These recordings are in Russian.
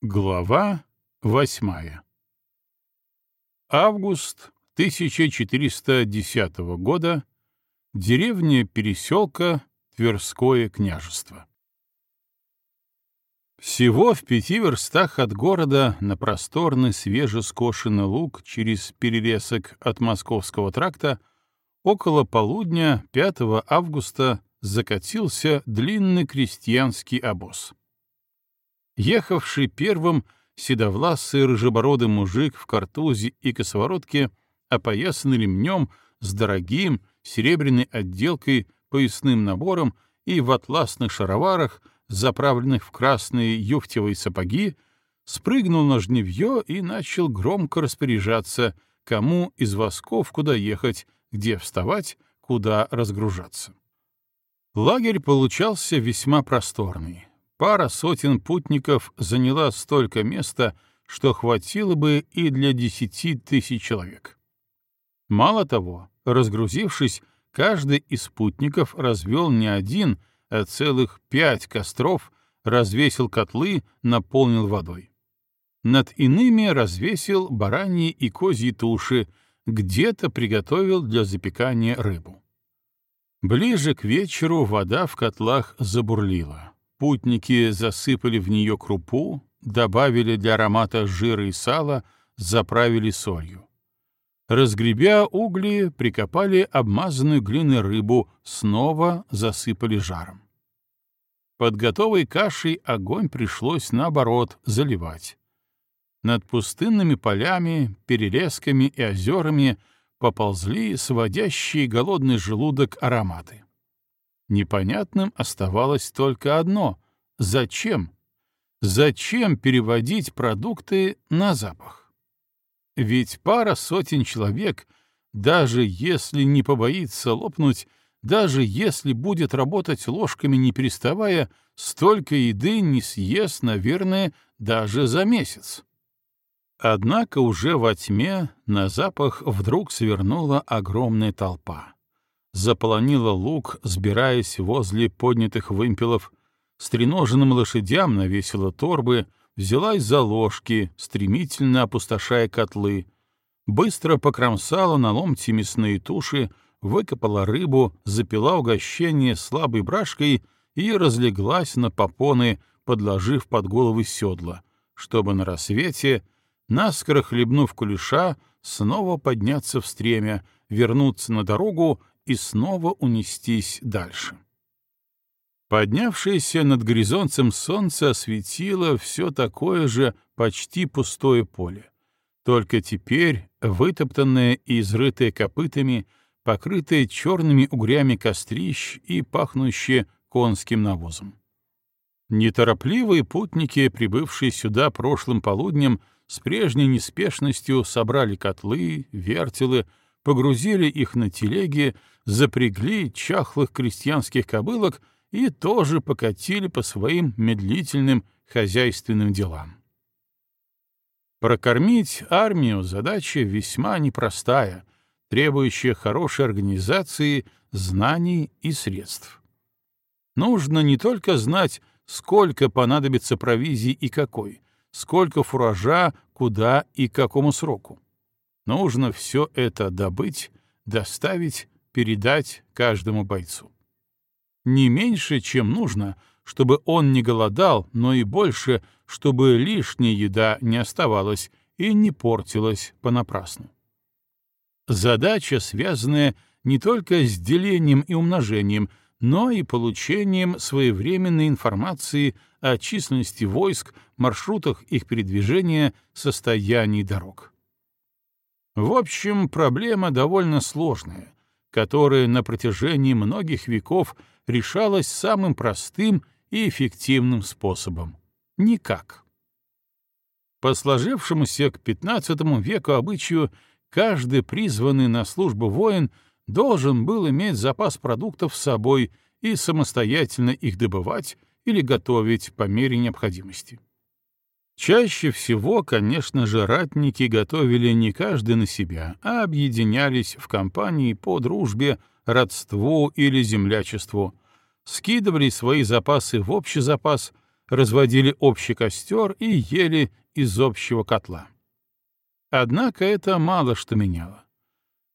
Глава восьмая Август 1410 года. Деревня Переселка, Тверское княжество. Всего в пяти верстах от города на просторный свежескошенный луг через перелесок от Московского тракта около полудня 5 августа закатился длинный крестьянский обоз. Ехавший первым седовласый рыжебородый мужик в картузе и косоворотке, опоясанный ремнем с дорогим серебряной отделкой, поясным набором и в атласных шароварах — заправленных в красные юфтевые сапоги, спрыгнул на жневье и начал громко распоряжаться, кому из восков куда ехать, где вставать, куда разгружаться. Лагерь получался весьма просторный. Пара сотен путников заняла столько места, что хватило бы и для десяти тысяч человек. Мало того, разгрузившись, каждый из спутников развел не один, а целых пять костров, развесил котлы, наполнил водой. Над иными развесил бараньи и козьи туши, где-то приготовил для запекания рыбу. Ближе к вечеру вода в котлах забурлила. Путники засыпали в нее крупу, добавили для аромата жира и сала, заправили солью. Разгребя угли, прикопали обмазанную глиной рыбу, снова засыпали жаром. Под готовой кашей огонь пришлось, наоборот, заливать. Над пустынными полями, перелесками и озерами поползли сводящие голодный желудок ароматы. Непонятным оставалось только одно — зачем? Зачем переводить продукты на запах? Ведь пара сотен человек, даже если не побоится лопнуть, даже если будет работать ложками не переставая, столько еды не съест, наверное, даже за месяц. Однако уже во тьме на запах вдруг свернула огромная толпа. Заполонила луг, сбираясь возле поднятых вымпелов, стреноженным лошадям навесила торбы — взялась за ложки, стремительно опустошая котлы, быстро покромсала на ломти мясные туши, выкопала рыбу, запила угощение слабой брашкой и разлеглась на попоны, подложив под головы седла, чтобы на рассвете, наскоро хлебнув кулеша, снова подняться в стремя, вернуться на дорогу и снова унестись дальше. Поднявшееся над горизонтом солнце осветило все такое же почти пустое поле. Только теперь вытоптанное и изрытое копытами, покрытое черными угрями кострищ и пахнущее конским навозом. Неторопливые путники, прибывшие сюда прошлым полуднем, с прежней неспешностью собрали котлы, вертелы, погрузили их на телеги, запрягли чахлых крестьянских кобылок — и тоже покатили по своим медлительным хозяйственным делам. Прокормить армию задача весьма непростая, требующая хорошей организации, знаний и средств. Нужно не только знать, сколько понадобится провизии и какой, сколько фуража, куда и к какому сроку. Нужно все это добыть, доставить, передать каждому бойцу не меньше, чем нужно, чтобы он не голодал, но и больше, чтобы лишняя еда не оставалась и не портилась понапрасну. Задача, связанная не только с делением и умножением, но и получением своевременной информации о численности войск, маршрутах их передвижения, состоянии дорог. В общем, проблема довольно сложная, которая на протяжении многих веков решалась самым простым и эффективным способом — никак. По сложившемуся к XV веку обычаю, каждый призванный на службу воин должен был иметь запас продуктов с собой и самостоятельно их добывать или готовить по мере необходимости. Чаще всего, конечно же, ратники готовили не каждый на себя, а объединялись в компании по дружбе, родству или землячеству, скидывали свои запасы в общий запас, разводили общий костер и ели из общего котла. Однако это мало что меняло.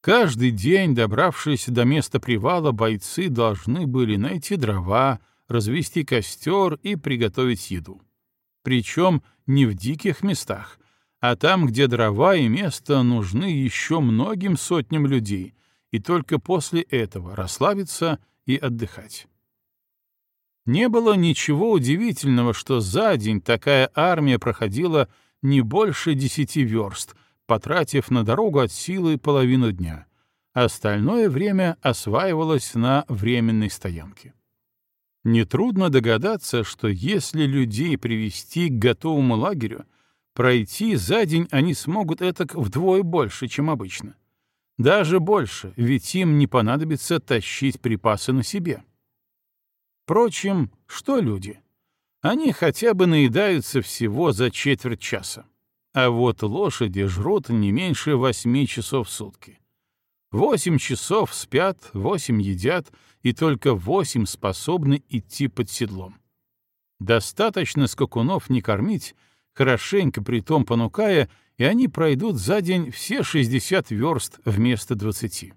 Каждый день, добравшись до места привала, бойцы должны были найти дрова, развести костер и приготовить еду. Причем не в диких местах, а там, где дрова и место нужны еще многим сотням людей, и только после этого расслабиться и отдыхать. Не было ничего удивительного, что за день такая армия проходила не больше десяти верст, потратив на дорогу от силы половину дня. Остальное время осваивалось на временной стоянке. Нетрудно догадаться, что если людей привести к готовому лагерю, пройти за день они смогут этак вдвое больше, чем обычно. Даже больше, ведь им не понадобится тащить припасы на себе. Впрочем, что люди? Они хотя бы наедаются всего за четверть часа. А вот лошади жрут не меньше восьми часов в сутки. Восемь часов спят, восемь едят, и только восемь способны идти под седлом. Достаточно скакунов не кормить, хорошенько притом понукая, и они пройдут за день все 60 верст вместо 20.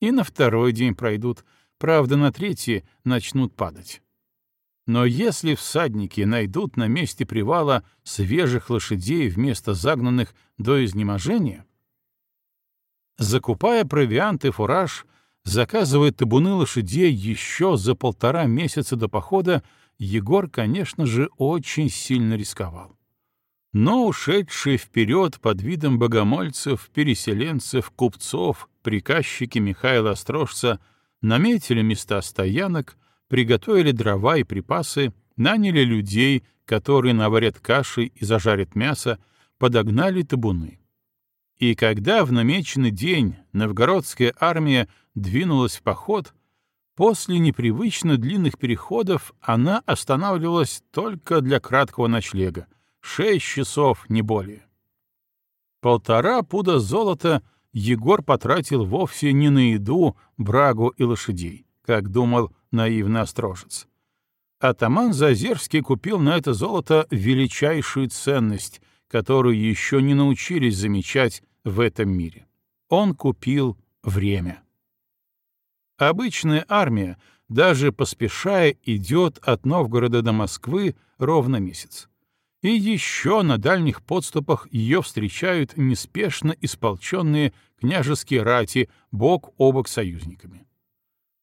И на второй день пройдут — Правда, на третьи начнут падать. Но если всадники найдут на месте привала свежих лошадей вместо загнанных до изнеможения, закупая провиант и фураж, заказывая табуны лошадей еще за полтора месяца до похода, Егор, конечно же, очень сильно рисковал. Но ушедшие вперед под видом богомольцев, переселенцев, купцов, приказчики Михаила Острожца — наметили места стоянок, приготовили дрова и припасы, наняли людей, которые наварят каши и зажарят мясо, подогнали табуны. И когда в намеченный день новгородская армия двинулась в поход, после непривычно длинных переходов она останавливалась только для краткого ночлега, шесть часов, не более. Полтора пуда золота — Егор потратил вовсе не на еду, брагу и лошадей, как думал наивный острожец. Атаман Зазерский купил на это золото величайшую ценность, которую еще не научились замечать в этом мире. Он купил время. Обычная армия, даже поспешая, идет от Новгорода до Москвы ровно месяц. И еще на дальних подступах ее встречают неспешно исполченные княжеские рати бок о бок союзниками.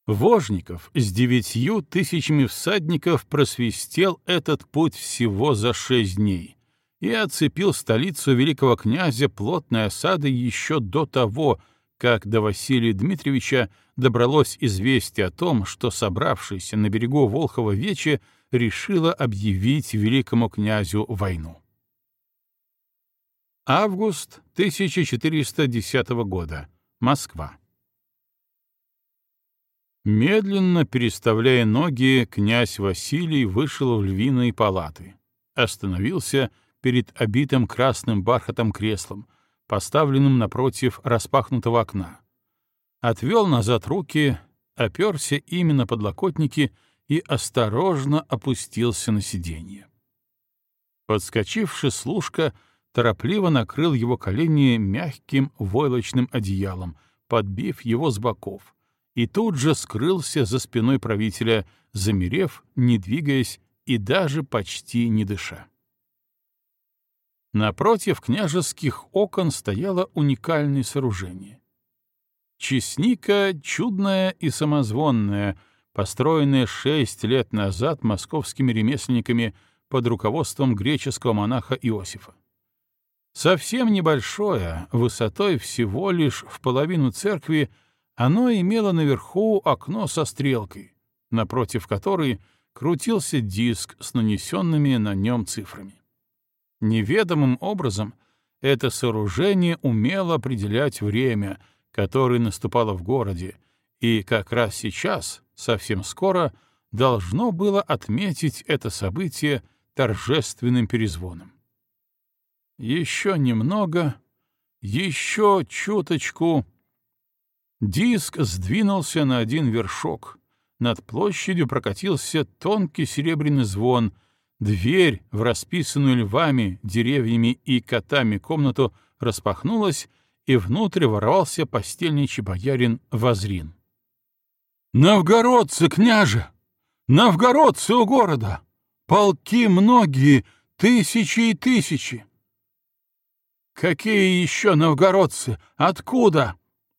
Вожников с девятью тысячами всадников просвистел этот путь всего за шесть дней и оцепил столицу великого князя плотной осадой еще до того, как до Василия Дмитриевича добралось известие о том, что собравшийся на берегу Волхова вече решила объявить великому князю войну. Август 1410 года. Москва. Медленно переставляя ноги, князь Василий вышел в львиные палаты, остановился перед обитым красным бархатом креслом, поставленным напротив распахнутого окна, отвел назад руки, оперся ими на подлокотники и осторожно опустился на сиденье. Подскочивший служка торопливо накрыл его колени мягким войлочным одеялом, подбив его с боков, и тут же скрылся за спиной правителя, замерев, не двигаясь и даже почти не дыша. Напротив княжеских окон стояло уникальное сооружение. Чесника чудная и самозвонная — построенное шесть лет назад московскими ремесленниками под руководством греческого монаха Иосифа. Совсем небольшое, высотой всего лишь в половину церкви, оно имело наверху окно со стрелкой, напротив которой крутился диск с нанесенными на нем цифрами. Неведомым образом это сооружение умело определять время, которое наступало в городе, и как раз сейчас, совсем скоро, должно было отметить это событие торжественным перезвоном. Еще немного, еще чуточку. Диск сдвинулся на один вершок. Над площадью прокатился тонкий серебряный звон, дверь в расписанную львами, деревьями и котами комнату распахнулась, и внутрь ворвался постельничий боярин Возрин. «Новгородцы, княже! Новгородцы у города! Полки многие, тысячи и тысячи!» «Какие еще новгородцы? Откуда?»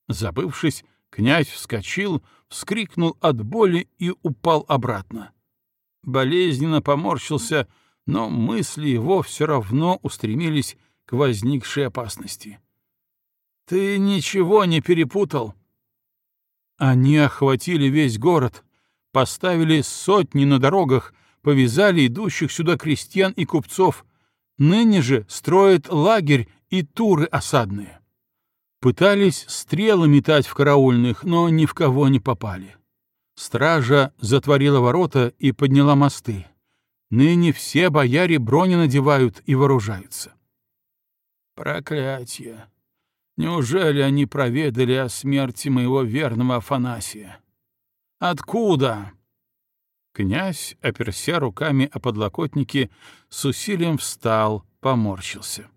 Забывшись, князь вскочил, вскрикнул от боли и упал обратно. Болезненно поморщился, но мысли его все равно устремились к возникшей опасности. «Ты ничего не перепутал?» Они охватили весь город, поставили сотни на дорогах, повязали идущих сюда крестьян и купцов. Ныне же строят лагерь и туры осадные. Пытались стрелы метать в караульных, но ни в кого не попали. Стража затворила ворота и подняла мосты. Ныне все бояре брони надевают и вооружаются. Проклятье! Неужели они проведали о смерти моего верного Афанасия? Откуда? Князь, оперся руками о подлокотники, с усилием встал, поморщился.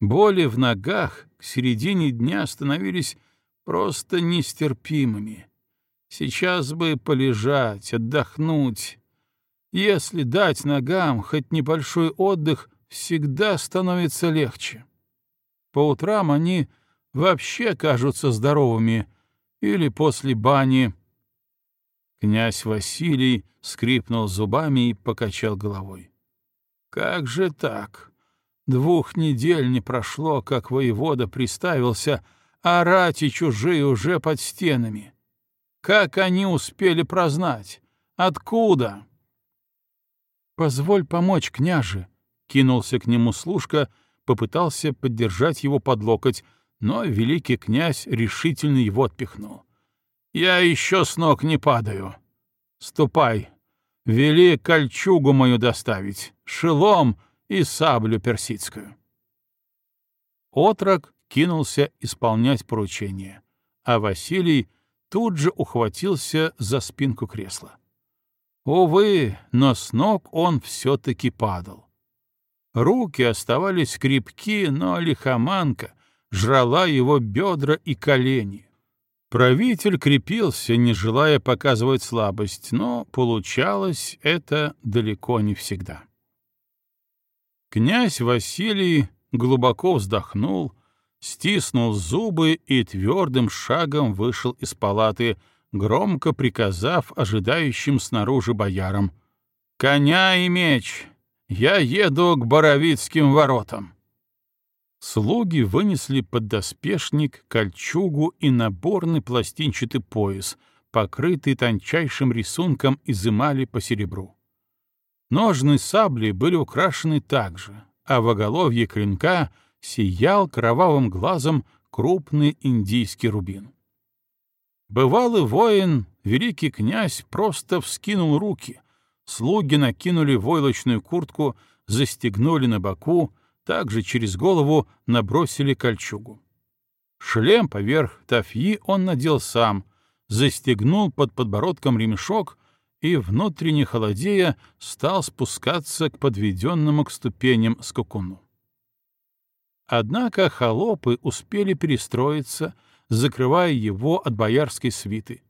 Боли в ногах к середине дня становились просто нестерпимыми. Сейчас бы полежать, отдохнуть. Если дать ногам хоть небольшой отдых, всегда становится легче. По утрам они вообще кажутся здоровыми, или после бани. Князь Василий скрипнул зубами и покачал головой. Как же так? Двух недель не прошло, как воевода приставился, а рати чужие уже под стенами. Как они успели прознать? Откуда? «Позволь помочь, княже», — кинулся к нему служка, попытался поддержать его под локоть, но великий князь решительно его отпихнул. «Я еще с ног не падаю. Ступай, вели кольчугу мою доставить, шелом и саблю персидскую». Отрок кинулся исполнять поручение, а Василий тут же ухватился за спинку кресла. Увы, но с ног он все-таки падал. Руки оставались крепки, но лихоманка жрала его бедра и колени. Правитель крепился, не желая показывать слабость, но получалось это далеко не всегда. Князь Василий глубоко вздохнул, стиснул зубы и твердым шагом вышел из палаты, громко приказав ожидающим снаружи боярам «Коня и меч! Я еду к Боровицким воротам!» Слуги вынесли поддоспешник, кольчугу и наборный пластинчатый пояс, покрытый тончайшим рисунком из эмали по серебру. Ножны сабли были украшены также, а в оголовье клинка сиял кровавым глазом крупный индийский рубин. Бывалый воин, великий князь, просто вскинул руки, слуги накинули войлочную куртку, застегнули на боку, также через голову набросили кольчугу. Шлем поверх тафьи он надел сам, застегнул под подбородком ремешок и, внутренне холодея, стал спускаться к подведенному к ступеням скакуну. Однако холопы успели перестроиться, закрывая его от боярской свиты.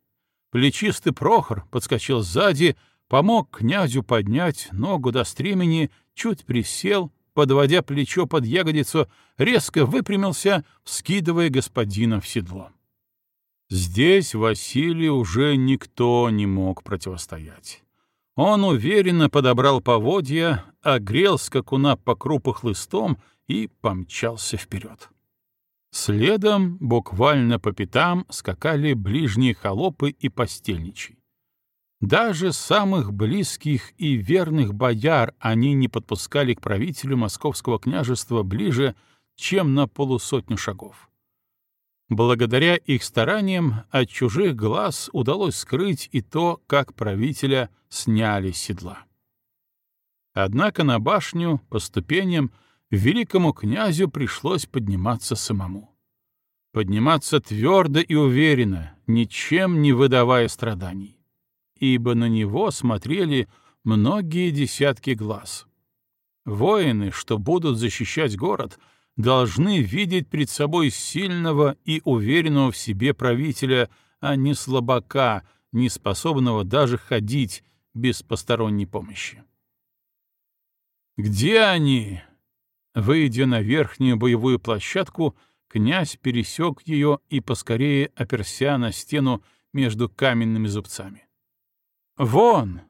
Плечистый Прохор подскочил сзади, помог князю поднять ногу до стремени, чуть присел, подводя плечо под ягодицу, резко выпрямился, вскидывая господина в седло. Здесь Василий уже никто не мог противостоять. Он уверенно подобрал поводья, огрел скакуна по крупу хлыстом и помчался вперед. Следом, буквально по пятам, скакали ближние холопы и постельничий. Даже самых близких и верных бояр они не подпускали к правителю московского княжества ближе, чем на полусотню шагов. Благодаря их стараниям от чужих глаз удалось скрыть и то, как правителя сняли седла. Однако на башню, по ступеням, великому князю пришлось подниматься самому. Подниматься твердо и уверенно, ничем не выдавая страданий. Ибо на него смотрели многие десятки глаз. Воины, что будут защищать город, должны видеть перед собой сильного и уверенного в себе правителя, а не слабака, не способного даже ходить без посторонней помощи. «Где они?» Выйдя на верхнюю боевую площадку, князь пересек ее и поскорее оперся на стену между каменными зубцами. «Вон!»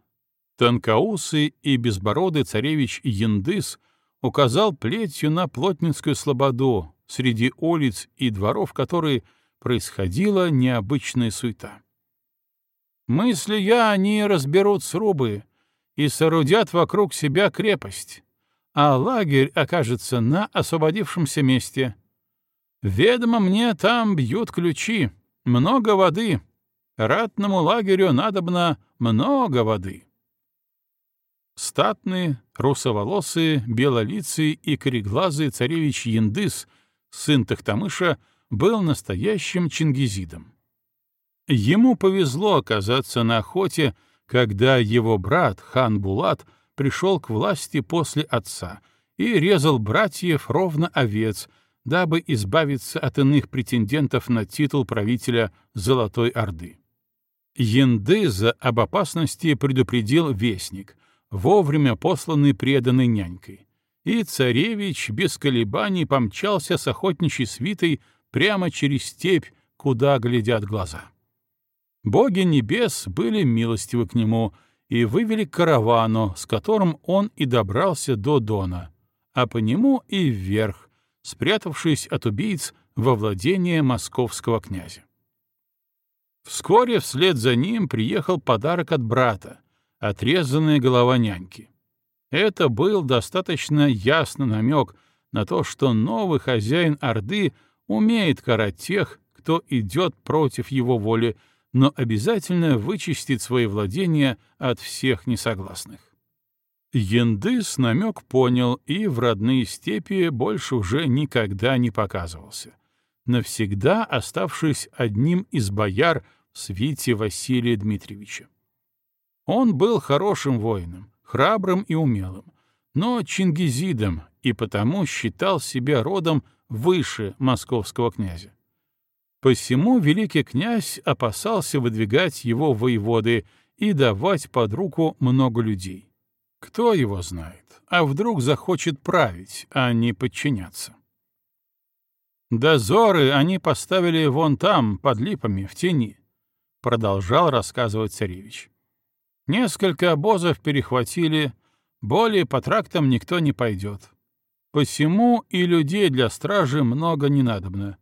Тонкоусый и безбородый царевич Яндыс указал плетью на Плотницкую слободу, среди улиц и дворов которой происходила необычная суета. Мысли я, они разберут срубы и соорудят вокруг себя крепость, а лагерь окажется на освободившемся месте. Ведомо мне, там бьют ключи, много воды. Ратному лагерю надобно много воды. Статный, русоволосый, белолицый и кореглазый царевич Яндыс, сын Тахтамыша, был настоящим чингизидом. Ему повезло оказаться на охоте, когда его брат, хан Булат, пришел к власти после отца и резал братьев ровно овец, дабы избавиться от иных претендентов на титул правителя Золотой Орды. Яндыза об опасности предупредил вестник, вовремя посланный преданной нянькой, и царевич без колебаний помчался с охотничьей свитой прямо через степь, куда глядят глаза. Боги небес были милостивы к нему и вывели к каравану, с которым он и добрался до Дона, а по нему и вверх, спрятавшись от убийц во владение московского князя. Вскоре вслед за ним приехал подарок от брата — отрезанная голова няньки. Это был достаточно ясный намек на то, что новый хозяин Орды умеет карать тех, кто идет против его воли, но обязательно вычистит свои владения от всех несогласных. Яндыс намек понял и в родные степи больше уже никогда не показывался, навсегда оставшись одним из бояр в свите Василия Дмитриевича. Он был хорошим воином, храбрым и умелым, но чингизидом и потому считал себя родом выше московского князя. Посему великий князь опасался выдвигать его воеводы и давать под руку много людей. Кто его знает, а вдруг захочет править, а не подчиняться. Дозоры они поставили вон там, под липами, в тени, — продолжал рассказывать царевич. Несколько обозов перехватили, более по трактам никто не пойдет. Посему и людей для стражи много не надобно.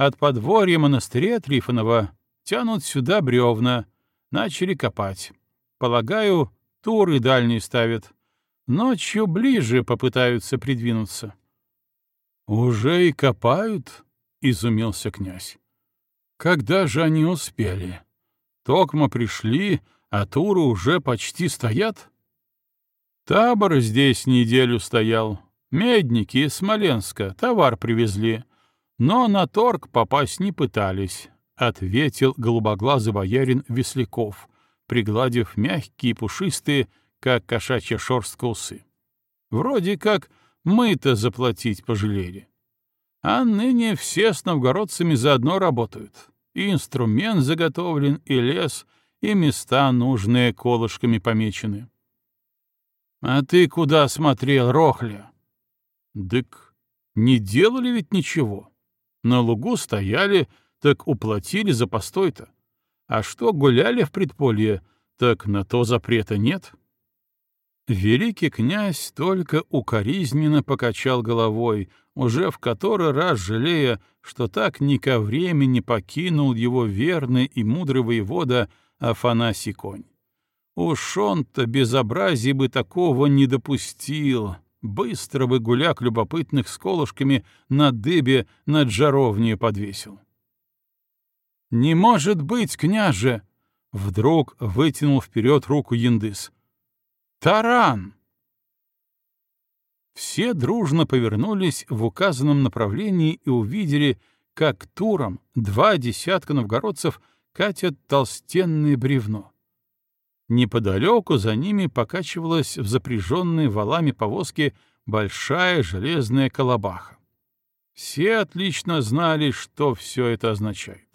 От подворья монастыря Трифонова тянут сюда бревна, начали копать. Полагаю, туры дальние ставят. Ночью ближе попытаются придвинуться. «Уже и копают?» — изумился князь. «Когда же они успели? Токма пришли, а туры уже почти стоят?» «Табор здесь неделю стоял. Медники из Смоленска товар привезли но на торг попасть не пытались, — ответил голубоглазый боярин Весляков, пригладив мягкие пушистые, как кошачья шорстка усы. Вроде как мы-то заплатить пожалели. А ныне все с новгородцами заодно работают. И инструмент заготовлен, и лес, и места нужные колышками помечены. — А ты куда смотрел, Рохля? — Дык, не делали ведь ничего. На лугу стояли, так уплатили за постой-то. А что гуляли в предполье, так на то запрета нет. Великий князь только укоризненно покачал головой, уже в который раз жалея, что так ни ко времени покинул его верный и мудрый воевода Афанасий Конь. Уж он-то безобразий бы такого не допустил, быстро бы гуляк любопытных с колышками на дыбе над жаровней подвесил. «Не может быть, княже!» — вдруг вытянул вперед руку Яндыс. «Таран!» Все дружно повернулись в указанном направлении и увидели, как туром два десятка новгородцев катят толстенное бревно. Неподалеку за ними покачивалась в запряженной валами повозке большая железная колобаха. Все отлично знали, что все это означает.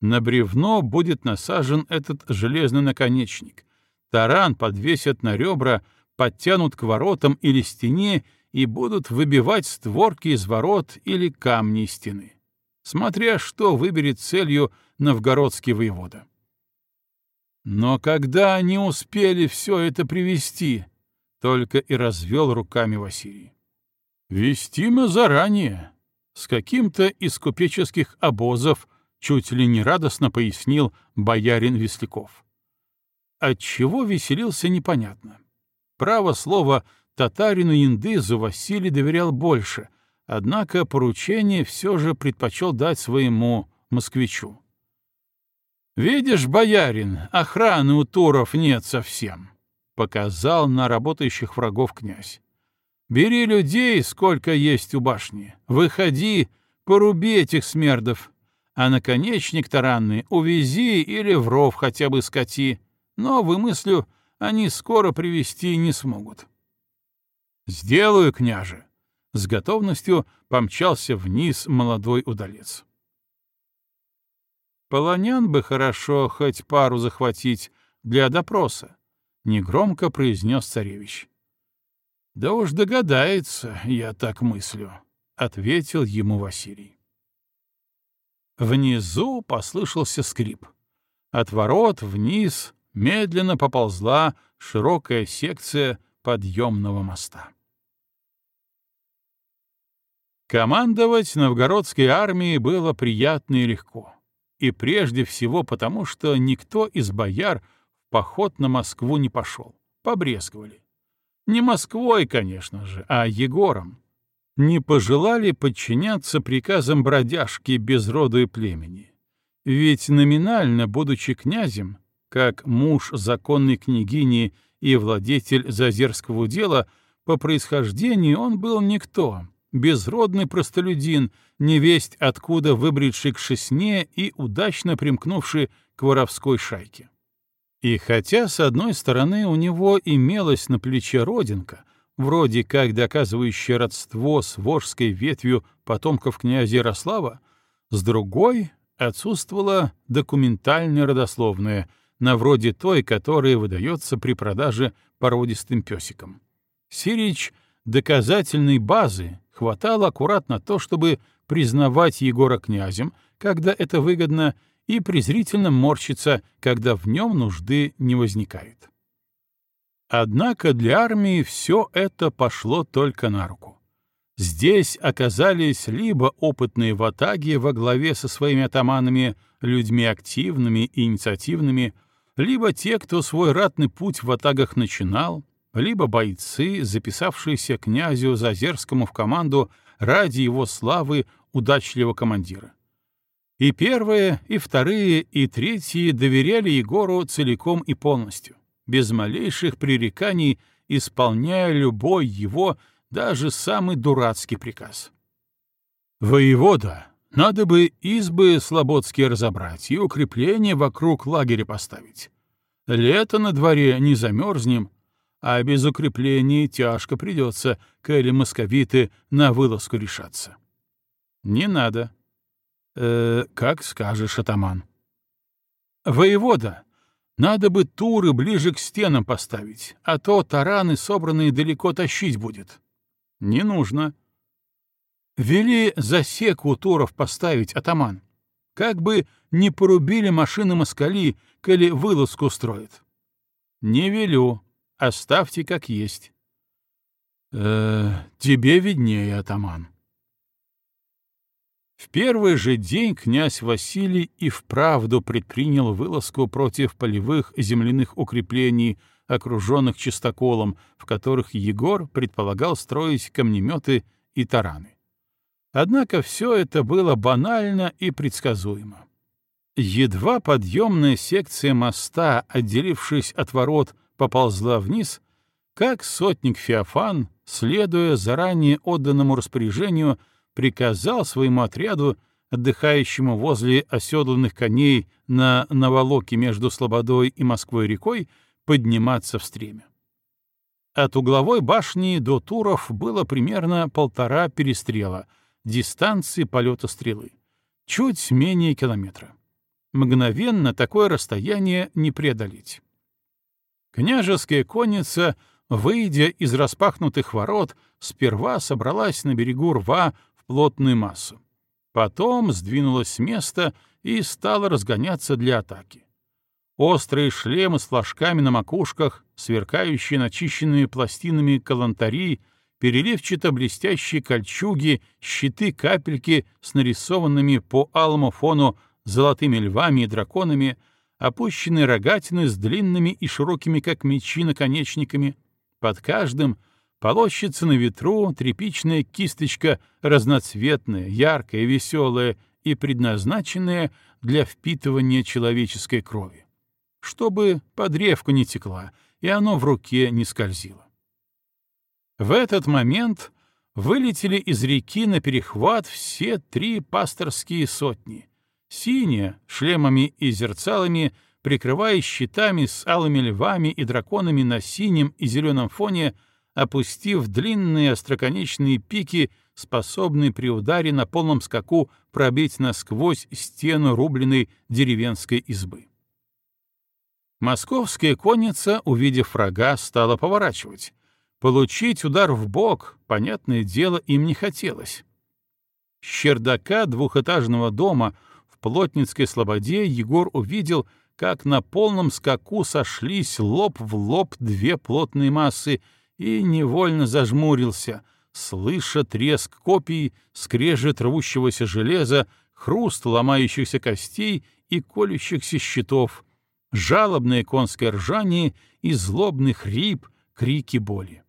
На бревно будет насажен этот железный наконечник. Таран подвесят на ребра, подтянут к воротам или стене и будут выбивать створки из ворот или камни стены. Смотря что выберет целью новгородский воевода. Но когда они успели все это привести, только и развел руками Василий. Вести мы заранее, с каким-то из купеческих обозов, чуть ли не радостно пояснил боярин Весляков. Отчего веселился непонятно. Право слово татарину Индызу Василий доверял больше, однако поручение все же предпочел дать своему москвичу. «Видишь, боярин, охраны у туров нет совсем», — показал на работающих врагов князь. «Бери людей, сколько есть у башни, выходи, поруби этих смердов, а наконечник таранный увези или в ров хотя бы скати, но, вымыслю, они скоро привести не смогут». «Сделаю, княже!» — с готовностью помчался вниз молодой удалец. Полонян бы хорошо хоть пару захватить для допроса, — негромко произнес царевич. — Да уж догадается, я так мыслю, — ответил ему Василий. Внизу послышался скрип. От ворот вниз медленно поползла широкая секция подъемного моста. Командовать новгородской армией было приятно и легко и прежде всего потому, что никто из бояр в поход на Москву не пошел. Побрезговали. Не Москвой, конечно же, а Егором. Не пожелали подчиняться приказам бродяжки без роду и племени. Ведь номинально, будучи князем, как муж законной княгини и владетель Зазерского дела, по происхождению он был никто, безродный простолюдин, невесть откуда выбредший к шесне и удачно примкнувший к воровской шайке. И хотя, с одной стороны, у него имелась на плече родинка, вроде как доказывающая родство с вожской ветвью потомков князя Ярослава, с другой отсутствовала документальная родословная, на вроде той, которая выдается при продаже породистым песикам. Сирич доказательной базы хватало аккуратно то, чтобы признавать Егора князем, когда это выгодно, и презрительно морщиться, когда в нем нужды не возникает. Однако для армии все это пошло только на руку. Здесь оказались либо опытные ватаги во главе со своими атаманами, людьми активными и инициативными, либо те, кто свой ратный путь в ватагах начинал, либо бойцы, записавшиеся князю Зазерскому в команду ради его славы удачливого командира. И первые, и вторые, и третьи доверяли Егору целиком и полностью, без малейших пререканий, исполняя любой его, даже самый дурацкий приказ. «Воевода, надо бы избы слободские разобрать и укрепления вокруг лагеря поставить. Лето на дворе, не замерзнем, а без укреплений тяжко придется, коли московиты на вылазку решаться. Не надо. Э, как скажешь, атаман. Воевода, надо бы туры ближе к стенам поставить, а то тараны, собранные, далеко тащить будет. Не нужно. Вели засеку туров поставить, атаман. Как бы не порубили машины москали, коли вылазку устроят. Не велю, Оставьте как есть. Э, тебе виднее, атаман. В первый же день князь Василий и вправду предпринял вылазку против полевых земляных укреплений, окруженных чистоколом, в которых Егор предполагал строить камнеметы и тараны. Однако все это было банально и предсказуемо. Едва подъемная секция моста, отделившись от ворот, поползла вниз, как сотник Феофан, следуя заранее отданному распоряжению, приказал своему отряду, отдыхающему возле оседланных коней на наволоке между Слободой и Москвой-рекой, подниматься в стремя. От угловой башни до Туров было примерно полтора перестрела, дистанции полета стрелы. Чуть менее километра. Мгновенно такое расстояние не преодолеть. Княжеская конница, выйдя из распахнутых ворот, сперва собралась на берегу рва в плотную массу. Потом сдвинулась с места и стала разгоняться для атаки. Острые шлемы с флажками на макушках, сверкающие начищенными пластинами калантари, переливчато-блестящие кольчуги, щиты-капельки с нарисованными по алому фону золотыми львами и драконами, опущенные рогатины с длинными и широкими, как мечи, наконечниками. Под каждым полощется на ветру тряпичная кисточка, разноцветная, яркая, веселая и предназначенная для впитывания человеческой крови, чтобы под древку не текла, и оно в руке не скользило. В этот момент вылетели из реки на перехват все три пасторские сотни. Синие, шлемами и зерцалами, прикрывая щитами с алыми львами и драконами на синем и зеленом фоне, опустив длинные остроконечные пики, способные при ударе на полном скаку пробить насквозь стену рубленной деревенской избы. Московская конница, увидев врага, стала поворачивать. Получить удар в бок, понятное дело, им не хотелось. С чердака двухэтажного дома Плотницкой слободе Егор увидел, как на полном скаку сошлись лоб в лоб две плотные массы и невольно зажмурился, слыша треск копий, скрежет рвущегося железа, хруст ломающихся костей и колющихся щитов, жалобное конское ржание и злобный хрип, крики боли.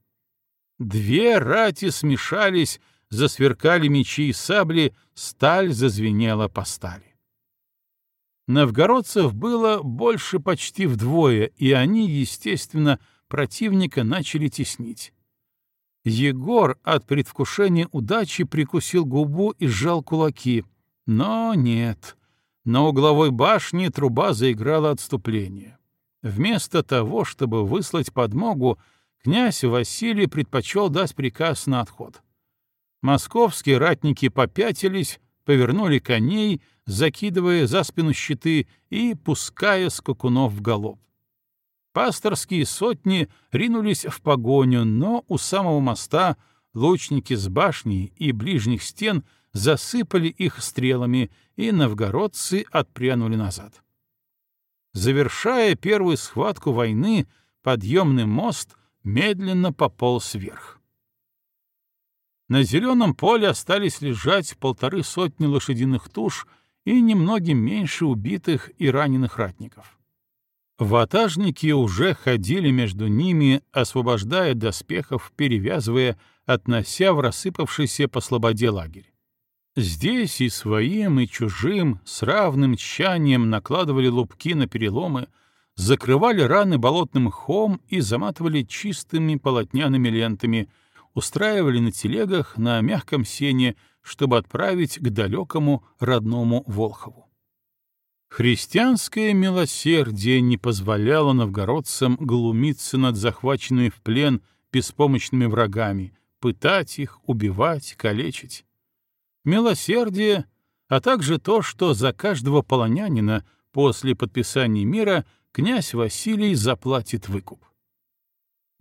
Две рати смешались, засверкали мечи и сабли, сталь зазвенела по стали. Новгородцев было больше почти вдвое, и они, естественно, противника начали теснить. Егор от предвкушения удачи прикусил губу и сжал кулаки. Но нет. На угловой башне труба заиграла отступление. Вместо того, чтобы выслать подмогу, князь Василий предпочел дать приказ на отход. Московские ратники попятились, повернули коней, закидывая за спину щиты и пуская скакунов в галоп. Пасторские сотни ринулись в погоню, но у самого моста лучники с башни и ближних стен засыпали их стрелами, и новгородцы отпрянули назад. Завершая первую схватку войны, подъемный мост медленно пополз вверх. На зеленом поле остались лежать полторы сотни лошадиных туш и немногим меньше убитых и раненых ратников. Ватажники уже ходили между ними, освобождая доспехов, перевязывая, относя в рассыпавшийся по слободе лагерь. Здесь и своим, и чужим с равным тщанием накладывали лупки на переломы, закрывали раны болотным мхом и заматывали чистыми полотняными лентами, устраивали на телегах на мягком сене, чтобы отправить к далекому родному Волхову. Христианское милосердие не позволяло новгородцам глумиться над захваченными в плен беспомощными врагами, пытать их, убивать, калечить. Милосердие, а также то, что за каждого полонянина после подписания мира князь Василий заплатит выкуп.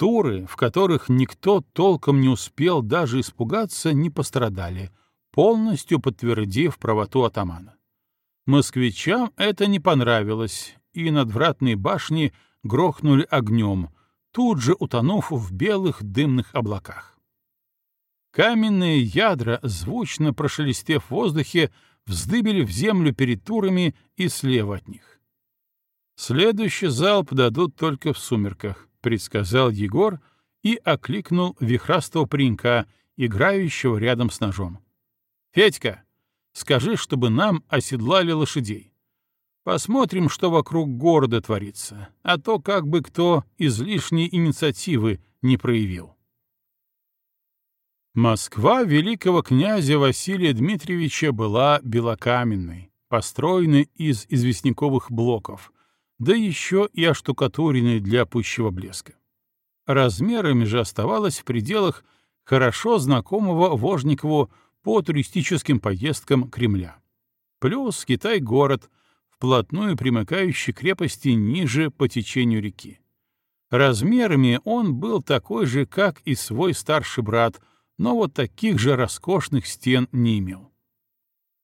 Туры, в которых никто толком не успел даже испугаться, не пострадали, полностью подтвердив правоту атамана. Москвичам это не понравилось, и надвратные башни грохнули огнем, тут же утонув в белых дымных облаках. Каменные ядра, звучно прошелестев в воздухе, вздыбили в землю перед турами и слева от них. Следующий залп дадут только в сумерках, предсказал Егор и окликнул вихрастого паренька, играющего рядом с ножом. «Федька, скажи, чтобы нам оседлали лошадей. Посмотрим, что вокруг города творится, а то как бы кто излишней инициативы не проявил». Москва великого князя Василия Дмитриевича была белокаменной, построенной из известняковых блоков — да еще и оштукатуренные для пущего блеска. Размерами же оставалось в пределах хорошо знакомого Вожникову по туристическим поездкам Кремля. Плюс Китай-город, вплотную примыкающий крепости ниже по течению реки. Размерами он был такой же, как и свой старший брат, но вот таких же роскошных стен не имел.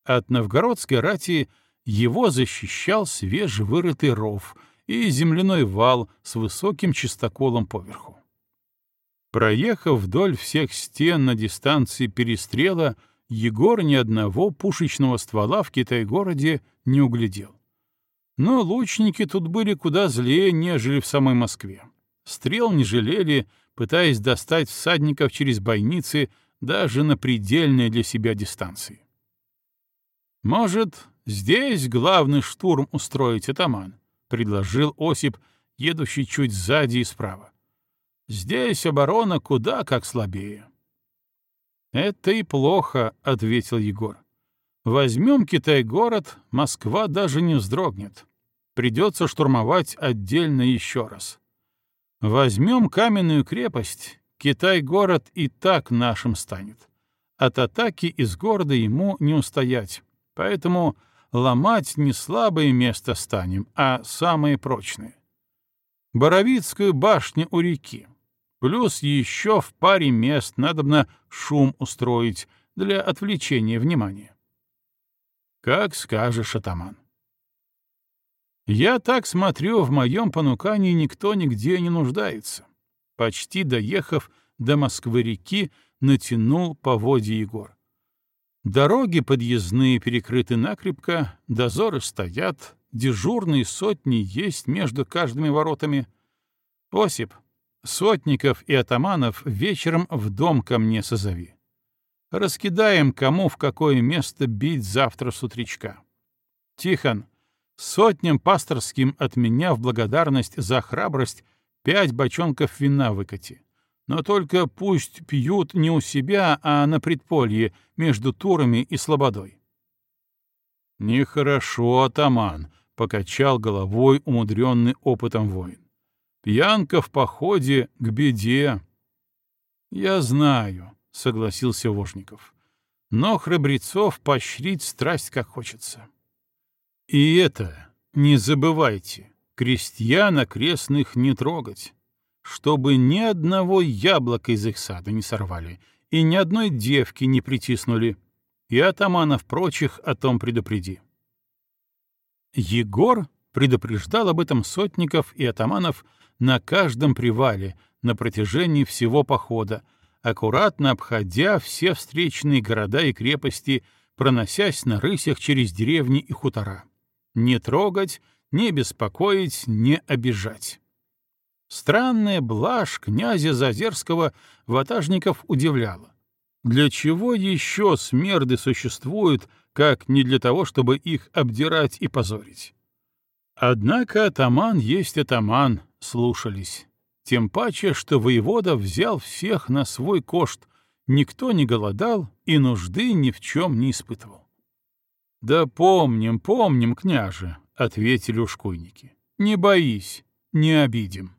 От новгородской рати его защищал свежевырытый ров и земляной вал с высоким чистоколом поверху. Проехав вдоль всех стен на дистанции перестрела, Егор ни одного пушечного ствола в Китай-городе не углядел. Но лучники тут были куда злее, нежели в самой Москве. Стрел не жалели, пытаясь достать всадников через бойницы даже на предельной для себя дистанции. «Может, здесь главный штурм устроить, атаман?» — предложил Осип, едущий чуть сзади и справа. «Здесь оборона куда как слабее». «Это и плохо», — ответил Егор. «Возьмем Китай-город, Москва даже не вздрогнет. Придется штурмовать отдельно еще раз. Возьмем каменную крепость, Китай-город и так нашим станет. От атаки из города ему не устоять, поэтому ломать не слабое место станем, а самые прочные. Боровицкую башню у реки. Плюс еще в паре мест надобно шум устроить для отвлечения внимания. Как скажешь, атаман. Я так смотрю, в моем понукании никто нигде не нуждается. Почти доехав до Москвы-реки, натянул поводья Егор. Дороги подъездные перекрыты накрепко, дозоры стоят, дежурные сотни есть между каждыми воротами. Осип, сотников и атаманов вечером в дом ко мне созови. Раскидаем, кому в какое место бить завтра с утречка. Тихон, Сотням пасторским от меня в благодарность за храбрость пять бочонков вина выкати. Но только пусть пьют не у себя, а на предполье, между Турами и Слободой. «Нехорошо, атаман», — покачал головой умудренный опытом воин. «Пьянка в походе к беде». «Я знаю», — согласился Вожников. «Но храбрецов поощрить страсть как хочется». И это, не забывайте, крестьян окрестных не трогать, чтобы ни одного яблока из их сада не сорвали и ни одной девки не притиснули, и атаманов прочих о том предупреди. Егор предупреждал об этом сотников и атаманов на каждом привале на протяжении всего похода, аккуратно обходя все встречные города и крепости, проносясь на рысях через деревни и хутора не трогать, не беспокоить, не обижать. Странная блажь князя Зазерского ватажников удивляла. Для чего еще смерды существуют, как не для того, чтобы их обдирать и позорить? Однако атаман есть атаман, слушались. Тем паче, что воевода взял всех на свой кошт, никто не голодал и нужды ни в чем не испытывал. «Да помним, помним, княже», — ответили ушкуйники. «Не боись, не обидим».